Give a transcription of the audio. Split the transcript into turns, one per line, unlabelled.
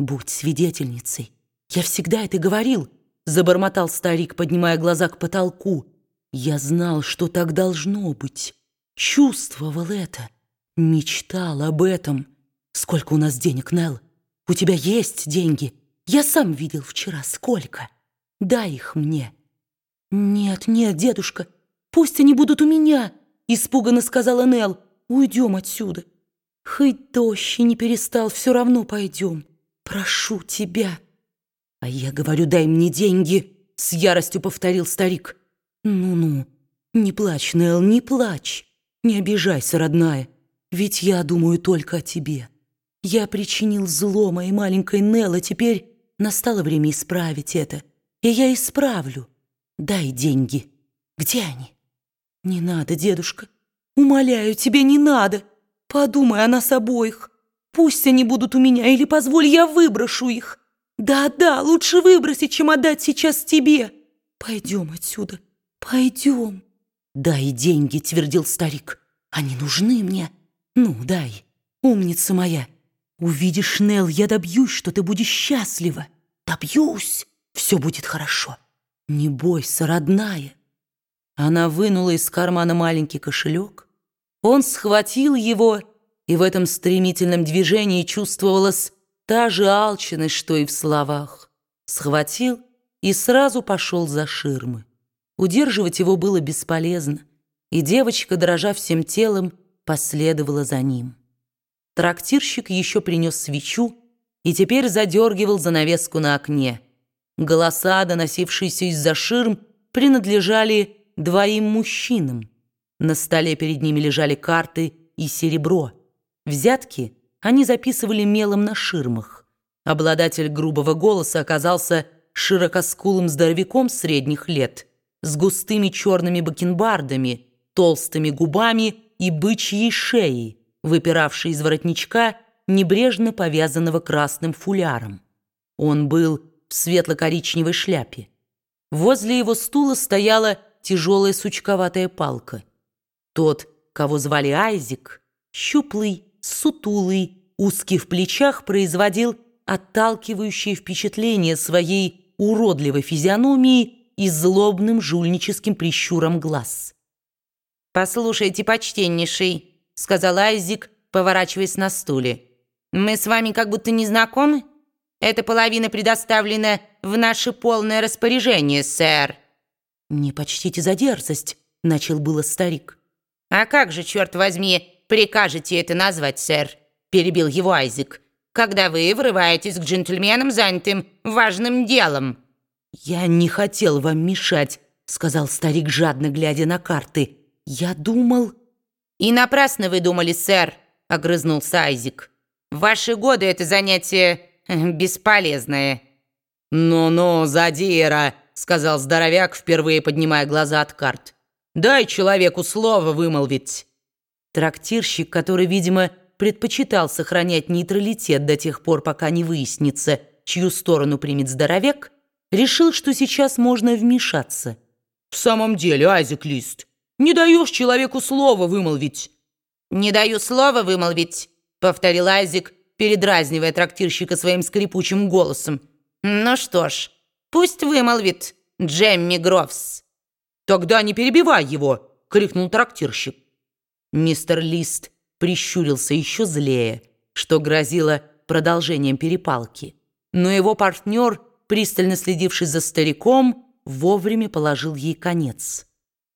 Будь свидетельницей. Я всегда это говорил, забормотал старик, поднимая глаза к потолку. Я знал, что так должно быть. Чувствовал это. Мечтал об этом. Сколько у нас денег, Нелл? У тебя есть деньги? Я сам видел вчера. Сколько? Дай их мне. Нет, нет, дедушка, пусть они будут у меня, испуганно сказала Нелл. Уйдем отсюда. Хоть и не перестал, все равно пойдем. Прошу тебя. А я говорю, дай мне деньги, с яростью повторил старик. Ну-ну, не плачь, Нелл, не плачь. Не обижайся, родная, ведь я думаю только о тебе. Я причинил зло моей маленькой Нелл, а теперь настало время исправить это. И я исправлю. Дай деньги. Где они? Не надо, дедушка. Умоляю, тебе не надо. Подумай о нас обоих. Пусть они будут у меня, или позволь, я выброшу их. Да-да, лучше выбросить, чем отдать сейчас тебе. Пойдем отсюда, пойдем. Дай деньги, твердил старик. Они нужны мне. Ну, дай, умница моя. Увидишь, Нел, я добьюсь, что ты будешь счастлива. Добьюсь, все будет хорошо. Не бойся, родная. Она вынула из кармана маленький кошелек. Он схватил его, и в этом стремительном движении чувствовалась та же алчность, что и в словах. Схватил и сразу пошел за ширмы. Удерживать его было бесполезно, и девочка, дрожа всем телом, последовала за ним. Трактирщик еще принес свечу и теперь задергивал занавеску на окне. Голоса, доносившиеся из-за ширм, принадлежали двоим мужчинам. На столе перед ними лежали карты и серебро. Взятки они записывали мелом на ширмах. Обладатель грубого голоса оказался широкоскулым здоровяком средних лет, с густыми черными бакенбардами, толстыми губами и бычьей шеей, выпиравшей из воротничка, небрежно повязанного красным фуляром. Он был в светло-коричневой шляпе. Возле его стула стояла тяжелая сучковатая палка. Тот, кого звали Айзик, щуплый, сутулый, узкий в плечах, производил отталкивающее впечатление своей уродливой физиономией и злобным жульническим прищуром глаз.
«Послушайте, почтеннейший», — сказал Айзик, поворачиваясь на стуле. «Мы с вами как будто не знакомы? Эта половина предоставлена в наше полное распоряжение, сэр».
«Не почтите за дерзость», — начал было старик.
«А как же, черт возьми, прикажете это назвать, сэр?» — перебил его Айзек. «Когда вы врываетесь к джентльменам, занятым важным делом».
«Я не хотел вам мешать», — сказал старик, жадно глядя на карты. «Я думал...»
«И напрасно вы думали, сэр», — огрызнулся Айзек. «В ваши годы это занятие э, бесполезное».
«Ну-ну, задира», — сказал здоровяк, впервые поднимая глаза от карт. «Дай человеку слово вымолвить».
Трактирщик, который, видимо, предпочитал сохранять нейтралитет до тех пор, пока не выяснится, чью сторону примет здоровяк, решил, что сейчас можно вмешаться.
«В самом деле, Айзек Лист, не даешь человеку слова вымолвить».
«Не даю слова вымолвить», — повторил Айзек, передразнивая трактирщика своим скрипучим голосом. «Ну что ж, пусть вымолвит Джемми Грофс».
«Тогда не перебивай его!» — крикнул трактирщик.
Мистер Лист прищурился еще злее, что грозило продолжением перепалки. Но его партнер, пристально следивший за стариком, вовремя положил ей конец.